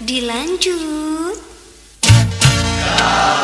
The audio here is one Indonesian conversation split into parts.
dilanjut. Kau.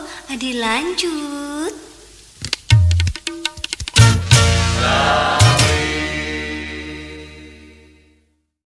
Lamonggo dilanjut